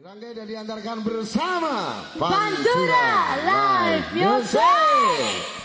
Dirangkai dan diantarkan bersama Pantura Live Music.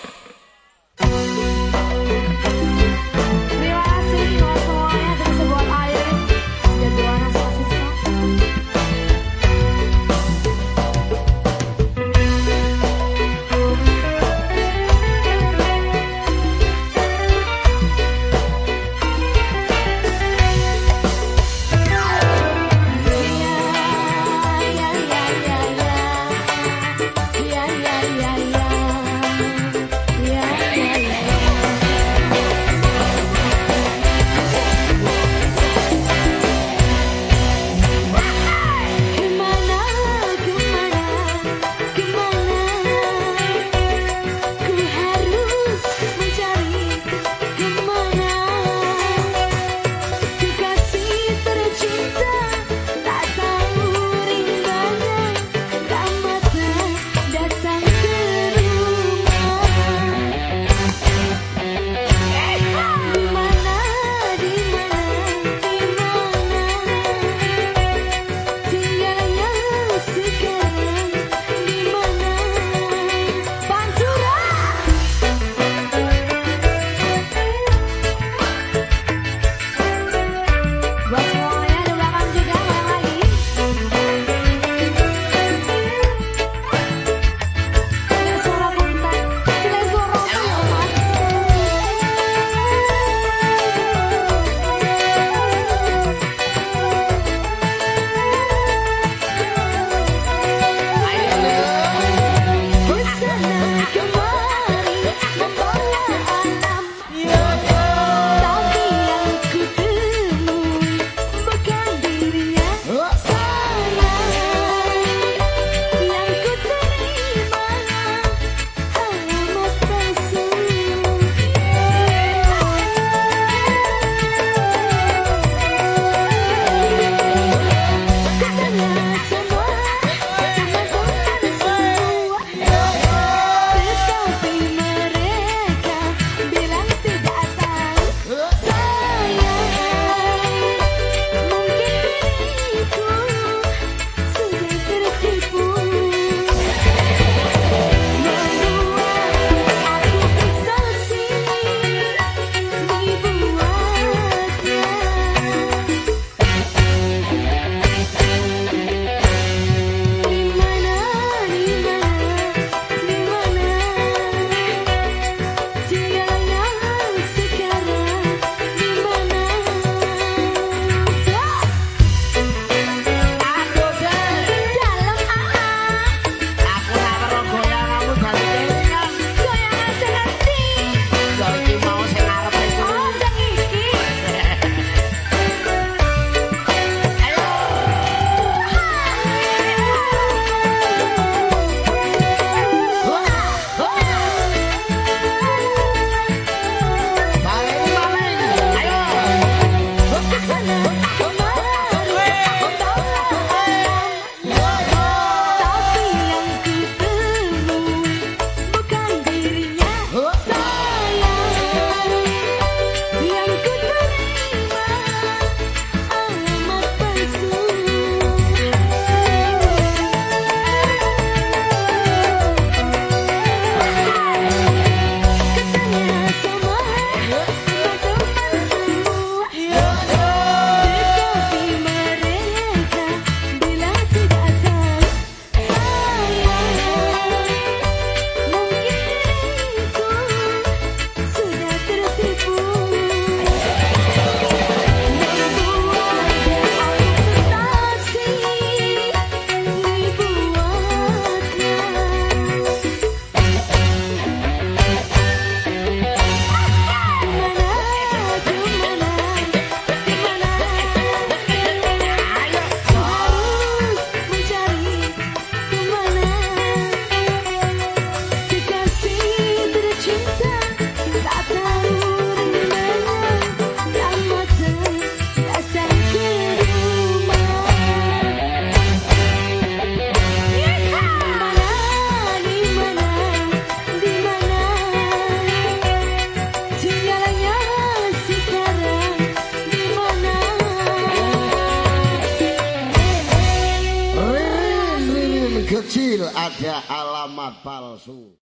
Kecil ada alamat palsu